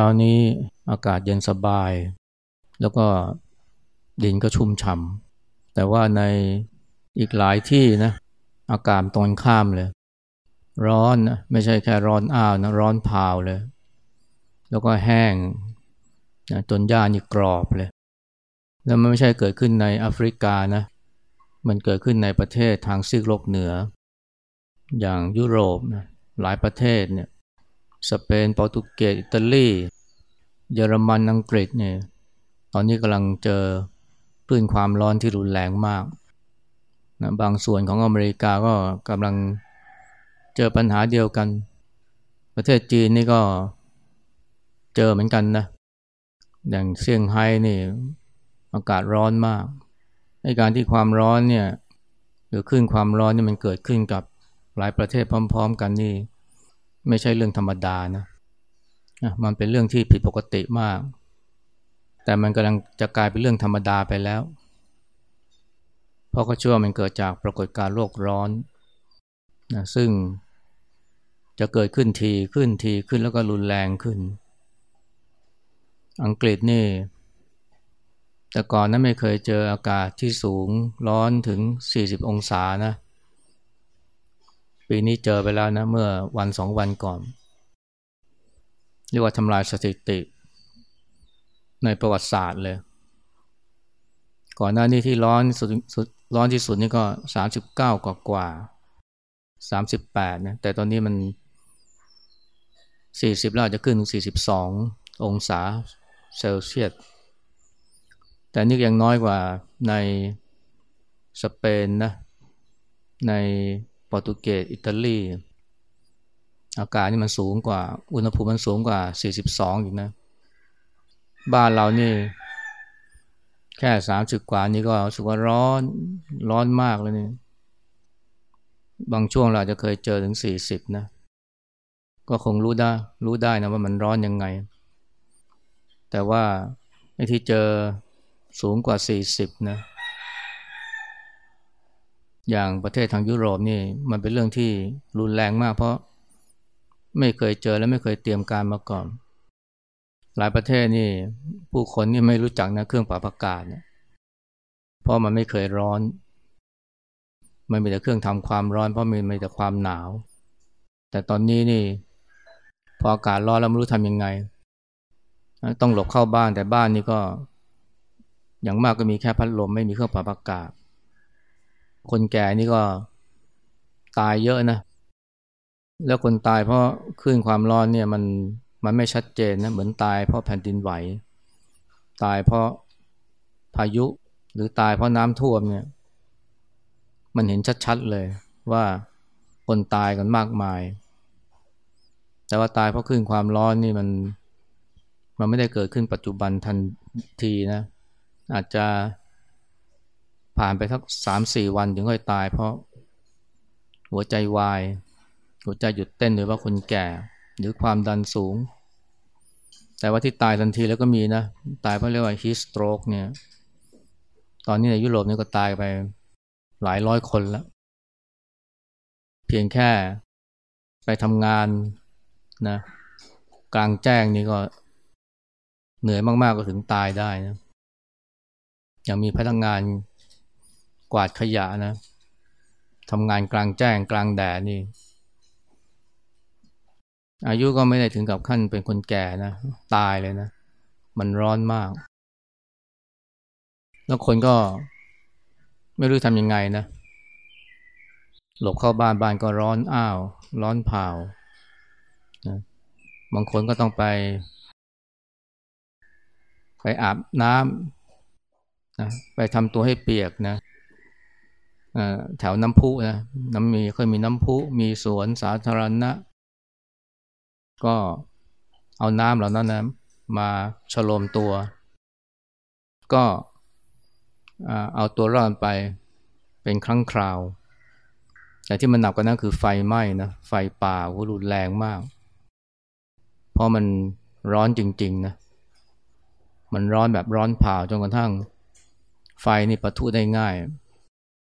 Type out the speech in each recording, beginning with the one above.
ช้านี้อากาศเย็นสบาย แล้วก็ดินก็ชุ่มฉ่ำแต่ว่าในอีกหลายที่นะอากาศตรงข้ามเลย ร้อนนะไม่ใช่แค่ร้อนอ้าวนะร้อนพาวเลย แล้วก็แห้งนะจนหญ้านี่กรอบเลย แล้วมันไม่ใช่เกิดขึ้นในแอฟริกานะมันเกิดขึ้นในประเทศทางซีกโลกเหนือ อย่างยุโรปนะหลายประเทศเนี่ย สเปนโปรตุเกสอิตาลีเยอรมันอังกฤษเนี่ยตอนนี้กำลังเจอคลื่นความร้อนที่รุนแรงมากนะบางส่วนของอเมริกาก็กำลังเจอปัญหาเดียวกัน ประเทศจีนนี่ก็เจอเหมือนกันนะอย่างเซี่ยงไฮ้นี่อากาศร้อนมากในการที่ความร้อนเนี่ยหรือขึ้นความร้อนนี่มันเกิดขึ้นกับหลายประเทศพร้อม ๆ กันนี่ ไม่ใช่เรื่องธรรมดานะมันเป็นเรื่องที่ผิดปกติมาก แต่มันกำลังจะกลายเป็นเรื่องธรรมดาไปแล้ว เพราะก็เชื่อมันเกิดจากปรากฏการณ์โลกร้อนนะซึ่งจะเกิดขึ้นทีขึ้นทีขึ้นแล้วก็รุนแรงขึ้น อังกฤษนี่ แต่ก่อนนั้นไม่เคยเจออากาศที่สูงร้อนถึง 40 องศานะ ปีนี้เจอไปแล้วนะเมื่อวันสองวันก่อน เรียกว่าทำลายสถิติ ในประวัติศาสตร์เลย ก่อนหน้านี้ที่ร้อนสุดร้อนที่สุดนี่ก็สามสิบเก้ากว่ากว่าสามสิบแปดนะ แต่ตอนนี้มันสี่สิบแล้วจะขึ้นถึงสี่สิบสององศาเซลเซียส แต่นี่ยังน้อยกว่าในสเปนนะ ใน โปรตุเกสอิตาลี อากาศนี่มันสูงกว่า อุณหภูมิมันสูงกว่า 42 อยู่นะ บ้านเรานี่แค่สามสิบกว่านี่ก็รู้สึกว่าร้อนร้อนมากเลยนี่บางช่วงเราจะเคยเจอถึงสี่สิบนะ ก็คงรู้ได้ รู้ได้นะว่ามันร้อนยังไง แต่ว่าไอ้ที่เจอสูงกว่าสี่สิบนะ อย่างประเทศทางยุโรปนี่มันเป็นเรื่องที่รุนแรงมาก เพราะไม่เคยเจอและไม่เคยเตรียมการมาก่อน หลายประเทศนี่ ผู้คนนี่ไม่รู้จักนะเครื่องปรับอากาศเนี่ยเพราะมันไม่เคยร้อน มันมีแต่เครื่องทำความร้อน เพราะมันมีแต่ความหนาว แต่ตอนนี้นี่ พออากาศร้อนแล้วไม่รู้ทำยังไง ต้องหลบเข้าบ้านแต่บ้านนี่ก็ อย่างมากก็มีแค่พัดลมไม่มีเครื่องปรับอากาศ คนแก่นี่ก็ตายเยอะนะ แล้วคนตายเพราะคลื่นความร้อนเนี่ยมันมันไม่ชัดเจนนะเหมือนตายเพราะแผ่นดินไหว ตายเพราะพายุหรือตายเพราะน้ำท่วมเนี่ย มันเห็นชัดๆเลยว่าคนตายกันมากมาย แต่ว่าตายเพราะคลื่นความร้อนนี่มันมันไม่ได้เกิดขึ้นปัจจุบันทันทีนะ อาจจะ ผ่านไปทักสามสี่วันถึงค่อยตาย เพราะหัวใจวาย หัวใจหยุดเต้นหรือว่าคนแก่ หรือความดันสูง แต่ว่าที่ตายทันทีแล้วก็มีนะ ตายเพราะเรียกว่าฮีสโตรกเนี่ย ตอนนี้ในยุโรปนี่ก็ตายไปหลายร้อยคนแล้ว เพียงแค่ไปทำงานนะกลางแจ้งนี่ก็เหนื่อยมาก ๆ ก็ถึงตายได้นะ อย่างมีพนักงาน กวาดขยะนะทำงานกลางแจ้งกลางแดดนี่ อายุก็ไม่ได้ถึงกับขั้นเป็นคนแก่นะ ตายเลยนะ มันร้อนมาก แล้วคนก็ไม่รู้ทำยังไงนะ หลบเข้าบ้านบ้านก็ร้อนอ้าว ร้อนเผานะบางคนก็ต้องไป ไปอาบน้ำนะไปทำตัวให้เปียกนะ แถวน้ำพุนะน้ำมีเคยมีน้ำพุมีสวนสาธารณะ ก็เอาน้ำเหล่านั้นนะมาฉลมตัว ก็เอาตัวรอดไปเป็นครั้งคราว แต่ที่มันหนักกว่านั้นคือไฟไหม้นะไฟป่ารุนแรงมาก เพราะมันร้อนจริง ๆ นะ มันร้อนแบบร้อนเผาจนกระทั่ง ไฟนี่ปะทุได้ง่าย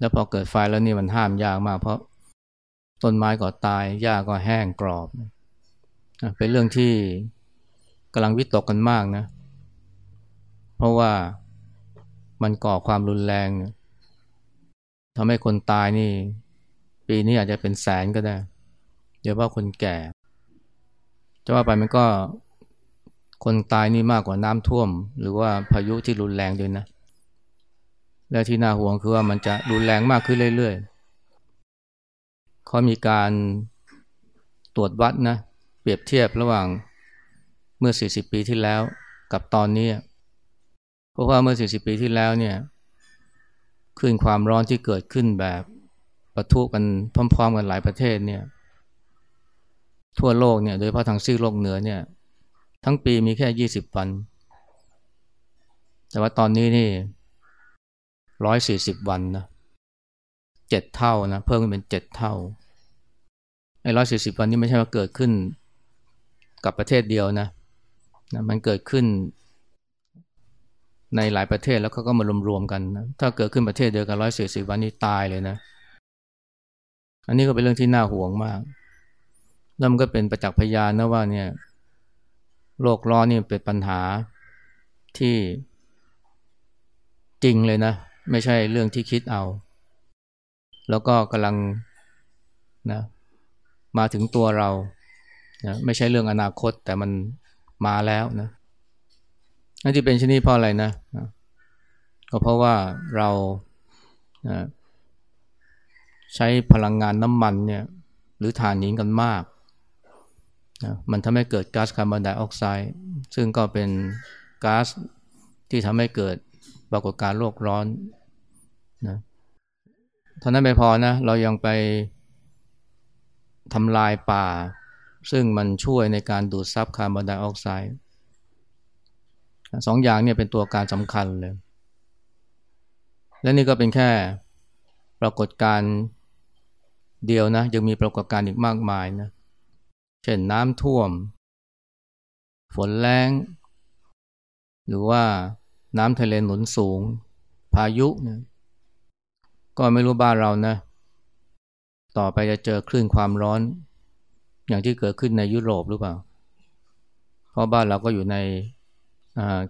แล้วพอเกิดไฟแล้วนี่มันห้ามยากมาก เพราะต้นไม้ก็ตายหญ้าก็แห้งกรอบ เป็นเรื่องที่กำลังวิตกกันมากนะ เพราะว่ามันก่อความรุนแรงทำให้คนตายนี่ ปีนี้อาจจะเป็นแสนก็ได้เดี๋ยวว่าคนแก่จะว่าไปมันก็คนตายนี่มากกว่าน้ำท่วม หรือว่าพายุที่รุนแรงด้วยนะ และที่น่าห่วงคือว่ามันจะรุนแรงมากขึ้นเรื่อยๆเขามีการตรวจวัดนะเปรียบเทียบระหว่างเมื่อ 40 ปีที่แล้วกับตอนนี้ เพราะว่าเมื่อ 40 ปีที่แล้วเนี่ยคลื่นความร้อนที่เกิดขึ้นแบบปะทุกันพร้อมๆกันหลายประเทศเนี่ยทั่วโลกเนี่ยโดยเฉพาะทางซีกโลกเหนือเนี่ยทั้งปีมีแค่ 20 วัน แต่ว่าตอนนี้นี่ ร้อยสี่สิบวันนะเจ็ดเท่านะเพิ่มขึ้นเป็นเจ็ดเท่าไอ้ร้อยสี่สิบวันนี้ไม่ใช่ว่าเกิดขึ้นกับประเทศเดียวนะนะมันเกิดขึ้นในหลายประเทศแล้วก็ก็มารวมๆกันนะถ้าเกิดขึ้นประเทศเดียวกันร้อยสี่สิบวันนี้ตายเลยนะ อันนี้ก็เป็นเรื่องที่น่าห่วงมาก แล้วมันก็เป็นประจักษ์พยานนะว่าเนี่ยโลกร้อนนี่เป็นปัญหาที่จริงเลยนะ ไม่ใช่เรื่องที่คิดเอา แล้วก็กำลังนะมาถึงตัวเรานะไม่ใช่เรื่องอนาคตแต่มันมาแล้วนะนั่นที่เป็นชนิดเพราะอะไรนะก็เพราะว่าเรานะใช้พลังงานน้ำมันเนี่ยหรือถ่านหินกันมากนะมันทำให้เกิดก๊าซคาร์บอนไดออกไซด์ซึ่งก็เป็นก๊าซที่ทำให้เกิดปรากฏการ์โลกร้อน นะเท่านั้นไม่พอนะเรายังไปทำลายป่า ซึ่งมันช่วยในการดูดซับคาร์บอนไดออกไซด์สองอย่างเนี่ยเป็นตัวการสำคัญเลย และนี่ก็เป็นแค่ปรากฏการณ์เดียวนะยังมีปรากฏการณ์อีกมากมายนะเช่นน้ำท่วม ฝนแรงหรือว่าน้ำทะเลหนุนสูง พายุนะ ก็ไม่รู้บ้านเรานะ ต่อไปจะเจอคลื่นความร้อน อย่างที่เกิดขึ้นในยุโรปหรือเปล่า เพราะบ้านเราก็อยู่ใน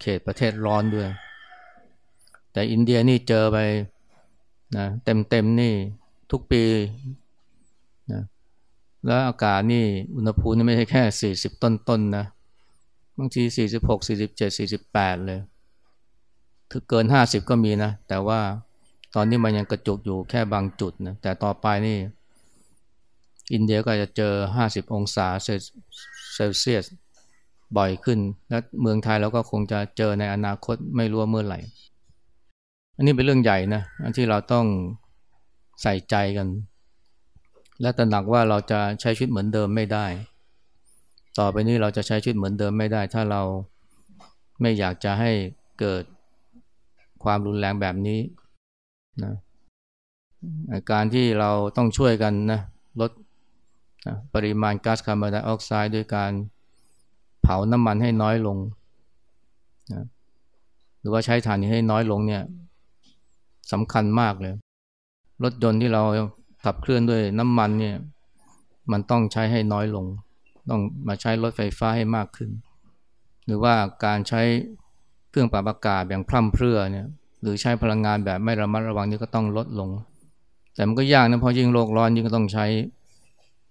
เขตประเทศร้อนด้วย แต่อินเดียนี่เจอไปนะเต็มๆนี่ทุกปีนะแล้วอากาศนี่อุณหภูมิไม่ใช่แค่สี่สิบต้นๆนนะบางทีสี่สิบหกสี่สิบเจ็ดสี่สิบแปดเลย ถึงเกินห้าสิบก็มีนะ แต่ว่า ตอนนี้มันยังกระจุกอยู่แค่บางจุดนะแต่ต่อไปนี่ อินเดียก็จะเจอห้าสิบองศาเซลเซียสบ่อยขึ้น และเมืองไทยเราก็คงจะเจอในอนาคตไม่รู้เมื่อไหร่ อันนี้เป็นเรื่องใหญ่นะที่เราต้องใส่ใจกัน และตระหนักว่าเราจะใช้ชีวิตเหมือนเดิมไม่ได้ ต่อไปนี้เราจะใช้ชีวิตเหมือนเดิมไม่ได้ ถ้าเราไม่อยากจะให้เกิดความรุนแรงแบบนี้ นะการที่เราต้องช่วยกันนะลดปริมาณก๊าซคาร์บอนไดออกไซด์ด้วยการเผาน้ำมันให้น้อยลงนะหรือว่าใช้ถ่านนี้ให้น้อยลงเนี่ยสำคัญมากเลย รถยนต์ที่เราขับเคลื่อนด้วยน้ำมันเนี่ยมันต้องใช้ให้น้อยลง ต้องมาใช้รถไฟฟ้าให้มากขึ้น หรือว่าการใช้เครื่องปรับอากาศอย่างพร่ำเพรื่อเนี่ย หรือใช้พลังงานแบบไม่ระมัดระวังนี่ก็ต้องลดลง แต่มันก็ยากนะเพราะยิ่งโลกร้อนยิ่งก็ต้องใช้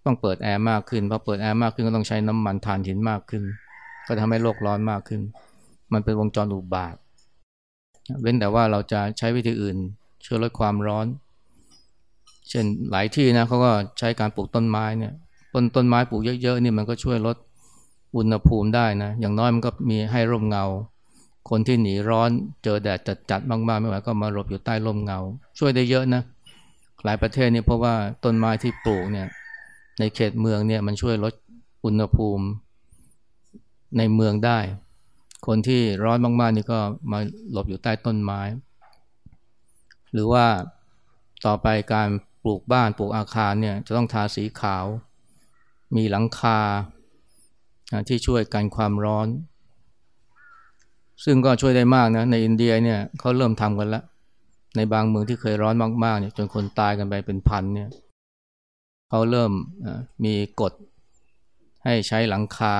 ต้องเปิดแอร์มากขึ้นพอเปิดแอร์มากขึ้นก็ต้องใช้น้ำมันถ่านหินมากขึ้น ก็ทำให้โลกร้อนมากขึ้น มันเป็นวงจรอุบาท เว้นแต่ว่าเราจะใช้วิธีอื่นช่วยลดความร้อน เช่นหลายที่นะเขาก็ใช้การปลูกต้นไม้เนี่ยต้นต้นไม้ปลูกเยอะๆนี่มันก็ช่วยลดอุณหภูมิได้นะอย่างน้อยมันก็มีให้ร่มเงา คนที่หนีร้อนเจอแดดจัดๆมากๆ ไม่ไหวก็มาหลบอยู่ใต้ร่มเงา ช่วยได้เยอะนะ หลายประเทศเนี่ยเพราะว่าต้นไม้ที่ปลูกเนี่ยในเขตเมืองเนี่ยมันช่วยลดอุณหภูมิในเมืองได้ คนที่ร้อนมากๆนี่ก็มาหลบอยู่ใต้ต้นไม้ หรือว่าต่อไปการปลูกบ้านปลูกอาคารเนี่ยจะต้องทาสีขาว มีหลังคาที่ช่วยกันความร้อน ซึ่งก็ช่วยได้มากนะในอินเดียเนี่ยเขาเริ่มทำกันแล้ว ในบางเมืองที่เคยร้อนมากๆเนี่ยจนคนตายกันไปเป็นพันเนี่ยเขาเริ่มมีกฎให้ใช้หลังคา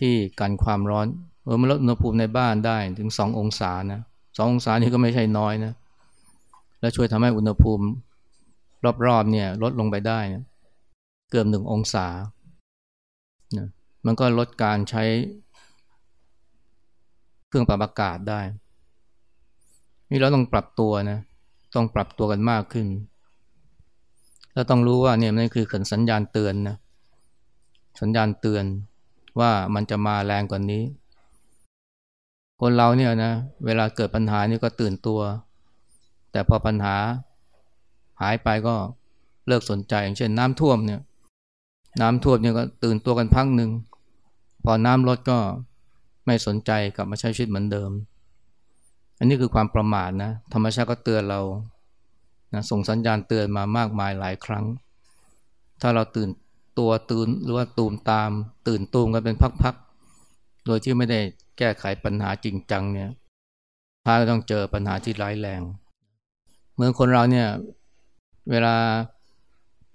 ที่กันความร้อนเออมันลดอุณหภูมิในบ้านได้ถึงสององศานะสององศานี่ก็ไม่ใช่น้อยนะ และช่วยทำให้อุณหภูมิรอบๆเนี่ยลดลงไปได้นะเกือบหนึ่งองศานะมันก็ลดการใช้ เครื่องปรับอากาศได้ นี่เราต้องปรับตัวนะ ต้องปรับตัวกันมากขึ้น แล้วต้องรู้ว่าเนี่ยมันคือขันสัญญาณเตือนนะ สัญญาณเตือนว่ามันจะมาแรงกว่านนี้ คนเราเนี่ยนะ เวลาเกิดปัญหานี่ก็ตื่นตัว แต่พอปัญหาหายไปก็เลิกสนใจ อย่างเช่นน้ำท่วมเนี่ย น้ำท่วมเนี่ยก็ตื่นตัวกันพักหนึ่ง พอน้ำลดก็ ไม่สนใจกลับมาใช้ชีวิตเหมือนเดิม อันนี้คือความประมาทนะธรรมชาติก็เตือนเรานะส่งสัญญาณเตือนมามากมายหลายครั้ง ถ้าเราตื่นตัวตื่นหรือว่าตูมตาม ตื่นตูมกันเป็นพักๆโดยที่ไม่ได้แก้ไขปัญหาจริงจังเนี่ยท้ายก็ต้องเจอปัญหาที่ร้ายแรงเมื่อคนเราเนี่ยเวลา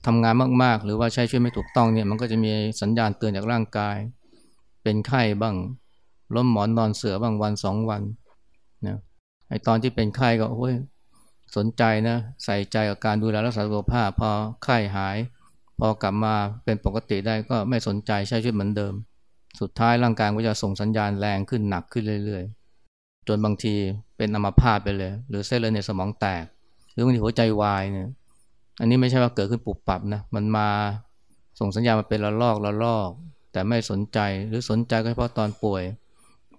ทำงานมากๆ หรือว่าใช้ชีวิตไม่ถูกต้องเนี่ยมันก็จะมีสัญญาณเตือนจากร่างกาย เป็นไข้บ้าง ล้มหมอนนอนเสือบางวันสองวันนะไอตอนที่เป็นไข้ก็โอ้ยสนใจนะ ใส่ใจกับการดูแลรักษาสุขภาพ พอไข้หาย พอกลับมาเป็นปกติได้ก็ไม่สนใจใช้ชีวิตเหมือนเดิม สุดท้ายร่างกายก็จะส่งสัญญาณแรงขึ้นหนักขึ้นเรื่อย ๆ จนบางทีเป็นอัมพาตไปเลย หรือเส้นเลือดในสมองแตก หรือบางทีหัวใจวายเนี่ยอันนี้ไม่ใช่ว่าเกิดขึ้นปุบปับนะมันมาส่งสัญญาณมาเป็นระลอกระลอก แต่ไม่สนใจหรือสนใจก็เฉพาะตอนป่วย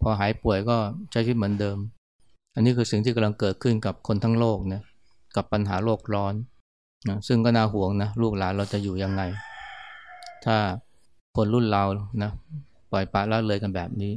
พอหายป่วยก็ใช้ชีวิตเหมือนเดิม อันนี้คือสิ่งที่กำลังเกิดขึ้นกับคนทั้งโลกนะกับปัญหาโลกร้อนนะซึ่งก็น่าห่วงนะลูกหลานเราจะอยู่ยังไง ถ้าคนรุ่นเรานะปล่อยปละละเลยกันแบบนี้